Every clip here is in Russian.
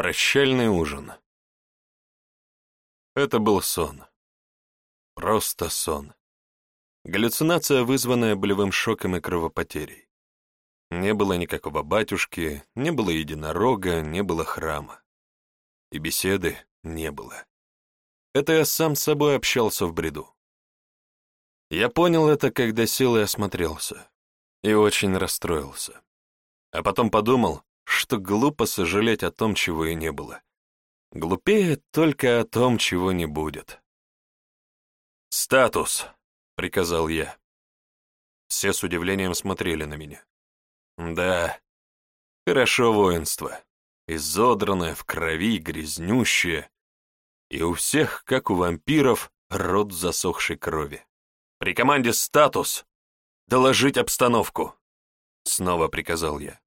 Прощальный ужин. Это был сон. Просто сон. Галлюцинация, вызванная болевым шоком и кровопотерей. Не было никакого батюшки, не было единорога, не было храма. И беседы не было. Это я сам с собой общался в бреду. Я понял это, когда сел и осмотрелся. И очень расстроился. А потом подумал, что глупо сожалеть о том, чего и не было. Глупее только о том, чего не будет. «Статус!» — приказал я. Все с удивлением смотрели на меня. «Да, хорошо воинство. Изодранное, в крови, грязнющее. И у всех, как у вампиров, рот засохшей крови. При команде «Статус!» «Доложить обстановку!» — снова приказал я.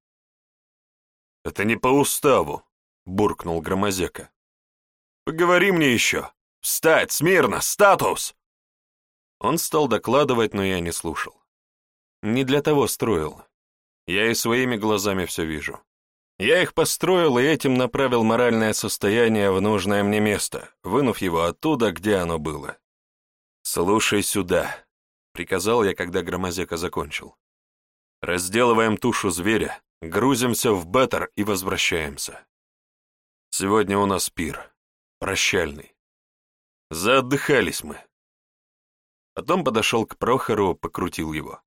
«Это не по уставу», — буркнул Громозека. «Поговори мне еще! Встать! Смирно! Статус!» Он стал докладывать, но я не слушал. Не для того строил. Я и своими глазами все вижу. Я их построил и этим направил моральное состояние в нужное мне место, вынув его оттуда, где оно было. «Слушай сюда», — приказал я, когда Громозека закончил. Разделываем тушу зверя, грузимся в Бетер и возвращаемся. Сегодня у нас пир. Прощальный. Заотдыхались мы. Потом подошел к Прохору, покрутил его.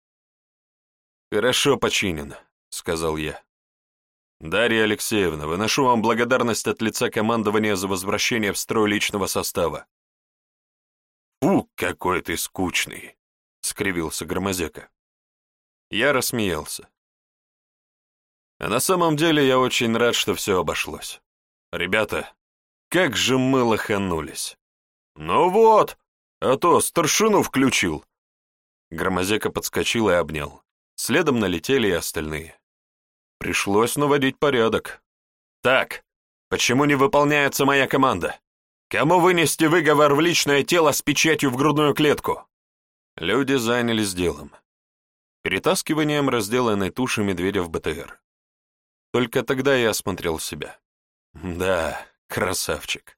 «Хорошо починен», — сказал я. «Дарья Алексеевна, выношу вам благодарность от лица командования за возвращение в строй личного состава». «Фу, какой ты скучный!» — скривился Громозека. Я рассмеялся. А на самом деле я очень рад, что все обошлось. Ребята, как же мы лоханулись. Ну вот, а то старшину включил. Громозека подскочил и обнял. Следом налетели и остальные. Пришлось наводить порядок. Так, почему не выполняется моя команда? Кому вынести выговор в личное тело с печатью в грудную клетку? Люди занялись делом перетаскиванием разделанной туши медведя в БТР. Только тогда я осмотрел себя. Да, красавчик.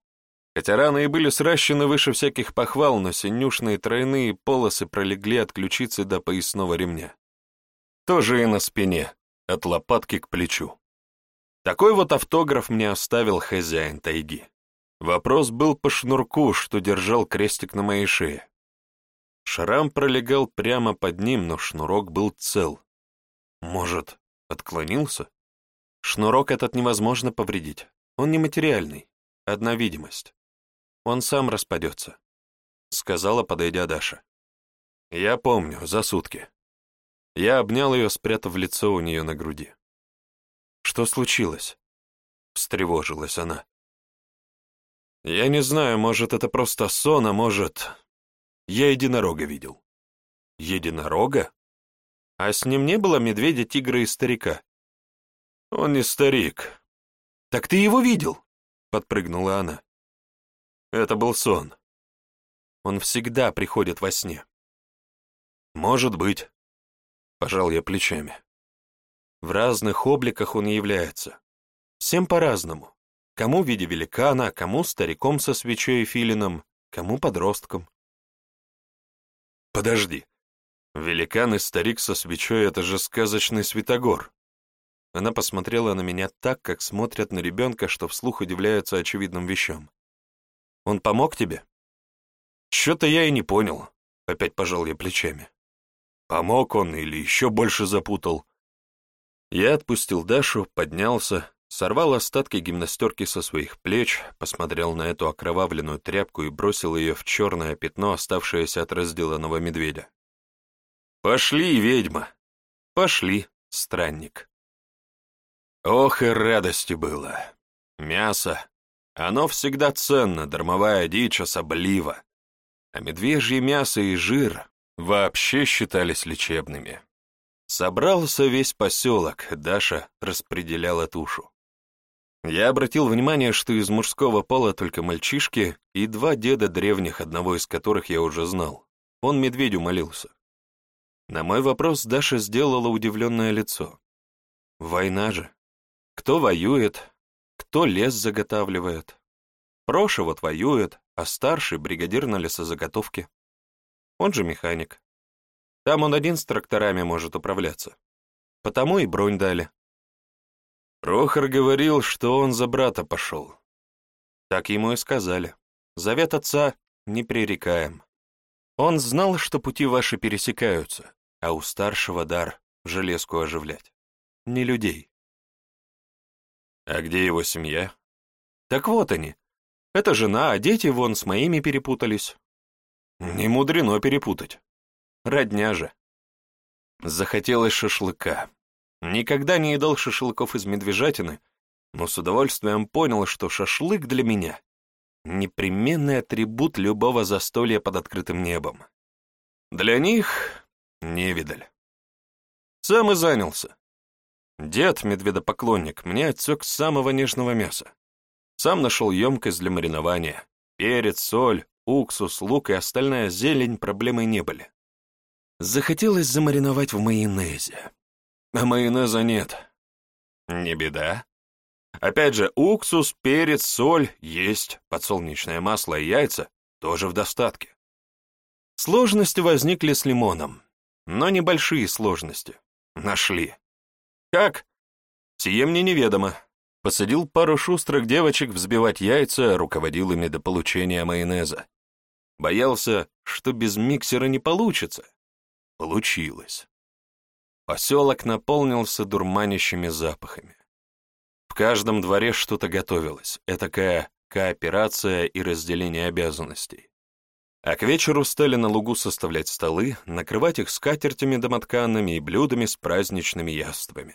Хотя раны и были сращены выше всяких похвал, но синюшные тройные полосы пролегли от ключицы до поясного ремня. Тоже и на спине, от лопатки к плечу. Такой вот автограф мне оставил хозяин тайги. Вопрос был по шнурку, что держал крестик на моей шее. Шрам пролегал прямо под ним, но шнурок был цел. Может, отклонился? Шнурок этот невозможно повредить. Он нематериальный. Одна видимость. Он сам распадется, — сказала, подойдя Даша. Я помню, за сутки. Я обнял ее, спрятав лицо у нее на груди. «Что случилось?» — встревожилась она. «Я не знаю, может, это просто сон, а может, я единорога видел». «Единорога?» «А с ним не было медведя, тигра и старика?» «Он не старик». «Так ты его видел?» — подпрыгнула она. «Это был сон. Он всегда приходит во сне». «Может быть», — пожал я плечами. «В разных обликах он является. Всем по-разному. Кому в виде великана, кому стариком со свечой и филином, кому подростком подожди. Великан и старик со свечой — это же сказочный святогор. Она посмотрела на меня так, как смотрят на ребенка, что вслух удивляются очевидным вещам. «Он помог тебе?» Чего-то я и не понял», — опять пожал я плечами. «Помог он или еще больше запутал?» Я отпустил Дашу, поднялся, Сорвал остатки гимнастерки со своих плеч, посмотрел на эту окровавленную тряпку и бросил ее в черное пятно, оставшееся от разделанного медведя. «Пошли, ведьма! Пошли, странник!» Ох и радости было! Мясо! Оно всегда ценно, дармовая дичь особлива. А медвежье мясо и жир вообще считались лечебными. Собрался весь поселок, Даша распределяла тушу. Я обратил внимание, что из мужского пола только мальчишки и два деда древних, одного из которых я уже знал. Он медведю молился. На мой вопрос Даша сделала удивленное лицо. Война же. Кто воюет, кто лес заготавливает. Проша вот воюет, а старший — бригадир на лесозаготовке. Он же механик. Там он один с тракторами может управляться. Потому и бронь дали. Прохор говорил, что он за брата пошел. Так ему и сказали. Завет отца непререкаем. Он знал, что пути ваши пересекаются, а у старшего дар железку оживлять. Не людей. А где его семья? Так вот они. Это жена, а дети вон с моими перепутались. Не мудрено перепутать. Родня же. Захотелось шашлыка. Никогда не едал шашлыков из медвежатины, но с удовольствием понял, что шашлык для меня — непременный атрибут любого застолья под открытым небом. Для них — невидаль. Сам и занялся. Дед, медведопоклонник, мне отсек самого нежного мяса. Сам нашел емкость для маринования. Перец, соль, уксус, лук и остальная зелень проблемой не были. Захотелось замариновать в майонезе. На майонеза нет. Не беда. Опять же, уксус, перец, соль есть, подсолнечное масло и яйца тоже в достатке. Сложности возникли с лимоном, но небольшие сложности. Нашли. Как? Сие мне неведомо. Посадил пару шустрых девочек взбивать яйца, руководил ими до получения майонеза. Боялся, что без миксера не получится. Получилось. Поселок наполнился дурманящими запахами. В каждом дворе что-то готовилось, этакая кооперация и разделение обязанностей. А к вечеру стали на лугу составлять столы, накрывать их скатертями домотканными и блюдами с праздничными яствами.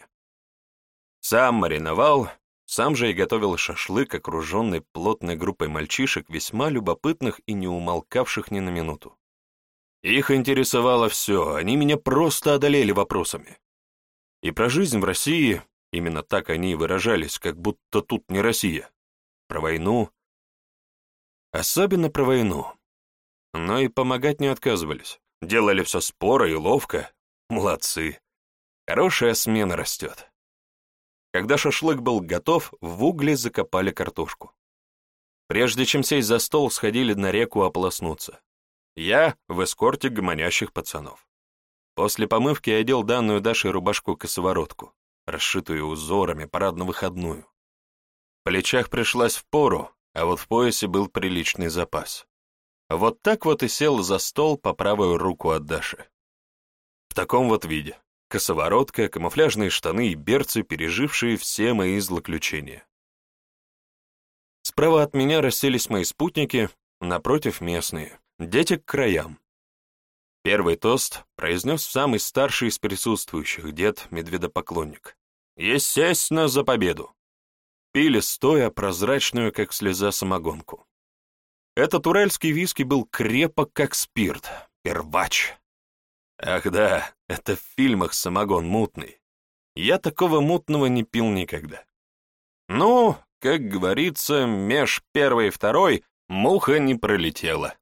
Сам мариновал, сам же и готовил шашлык, окруженный плотной группой мальчишек, весьма любопытных и не умолкавших ни на минуту. Их интересовало все, они меня просто одолели вопросами. И про жизнь в России, именно так они и выражались, как будто тут не Россия. Про войну. Особенно про войну. Но и помогать не отказывались. Делали все споро и ловко. Молодцы. Хорошая смена растет. Когда шашлык был готов, в угле закопали картошку. Прежде чем сесть за стол, сходили на реку ополоснуться. Я в эскорте гомонящих пацанов. После помывки я одел данную Даше рубашку-косоворотку, расшитую узорами, парадно-выходную. В плечах пришлась в пору, а вот в поясе был приличный запас. Вот так вот и сел за стол по правую руку от Даши. В таком вот виде. Косоворотка, камуфляжные штаны и берцы, пережившие все мои злоключения. Справа от меня расселись мои спутники, напротив местные. «Дети к краям». Первый тост произнес самый старший из присутствующих, дед Медведопоклонник. «Естественно, за победу!» Пили стоя прозрачную, как слеза, самогонку. Этот уральский виски был крепок, как спирт, первач. Ах да, это в фильмах самогон мутный. Я такого мутного не пил никогда. Ну, как говорится, меж первой и второй муха не пролетела.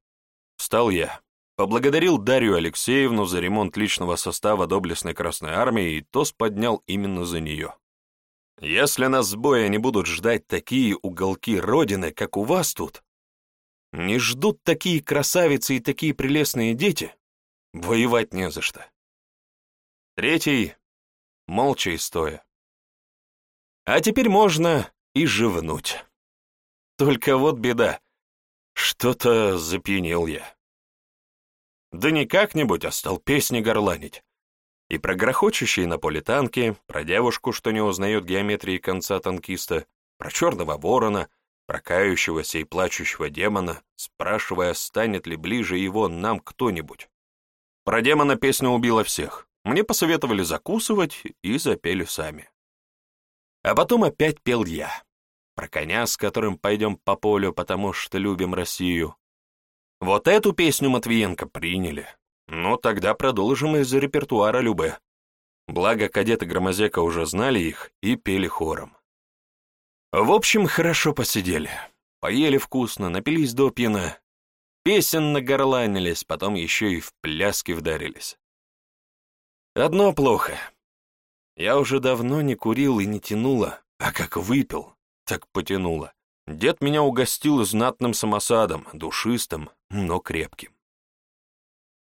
Встал я, поблагодарил Дарью Алексеевну за ремонт личного состава доблестной Красной Армии и ТОС поднял именно за нее. Если нас с боя не будут ждать такие уголки Родины, как у вас тут, не ждут такие красавицы и такие прелестные дети, воевать не за что. Третий — молча и стоя. А теперь можно и живнуть. Только вот беда — что-то запьянил я. Да не как-нибудь, а стал песни горланить. И про грохочущие на поле танки, про девушку, что не узнает геометрии конца танкиста, про черного ворона, про кающегося и плачущего демона, спрашивая, станет ли ближе его нам кто-нибудь. Про демона песня убила всех. Мне посоветовали закусывать и запели сами. А потом опять пел я про коня, с которым пойдем по полю, потому что любим Россию. Вот эту песню Матвиенко приняли. Ну тогда продолжим из репертуара Любе. Благо, кадеты Громозека уже знали их и пели хором. В общем, хорошо посидели. Поели вкусно, напились до пьяна. Песен нагорланились, потом еще и в пляски вдарились. Одно плохо. Я уже давно не курил и не тянуло, а как выпил, так потянуло. Дед меня угостил знатным самосадом, душистым, но крепким.